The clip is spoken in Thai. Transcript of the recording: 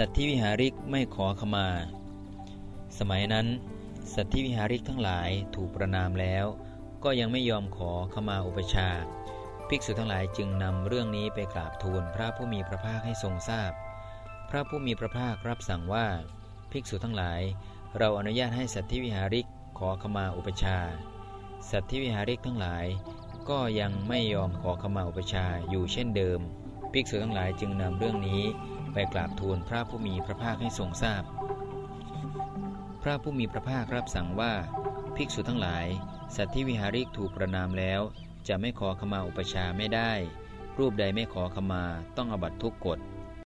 สัตธิวิหาริกไม่ขอขมา สมัยนั้น สัตธิวิหาริกทั้งหลายถูกประนามแล้ว ก็ยังไม่ยอมขอขมาอุปชา ภิกษุทั้งหลายจึงนำเรื่องนี้ไปกราบทูลพระผู้มีพระภาคให้ทรงทราบพพระผู้มีพระภาครับสั่งว่า ภิกษุทั้งหลาย เราอนุญาตให้สัตธิวิหาริกขอขมาอุปชา สัตธิวิหาริกทั้งหลาย ก็ยังไม่ยอมขอขมาอุปชาอยู่เช่นเดิม ภิกษุทั้งหลายจึงนำเรื่องนี้ไปกราบทูลพระผู้มีพระภาคให้ทรงทราบพพระผู้มีพระภาครับสั่งว่า ภิกษุทั้งหลาย สัตว์ที่วิหาริกถูกประนามแล้ว จะไม่ขอขมาอุปชาไม่ได้ รูปใดไม่ขอขมาต้องอบัตทุกกฎ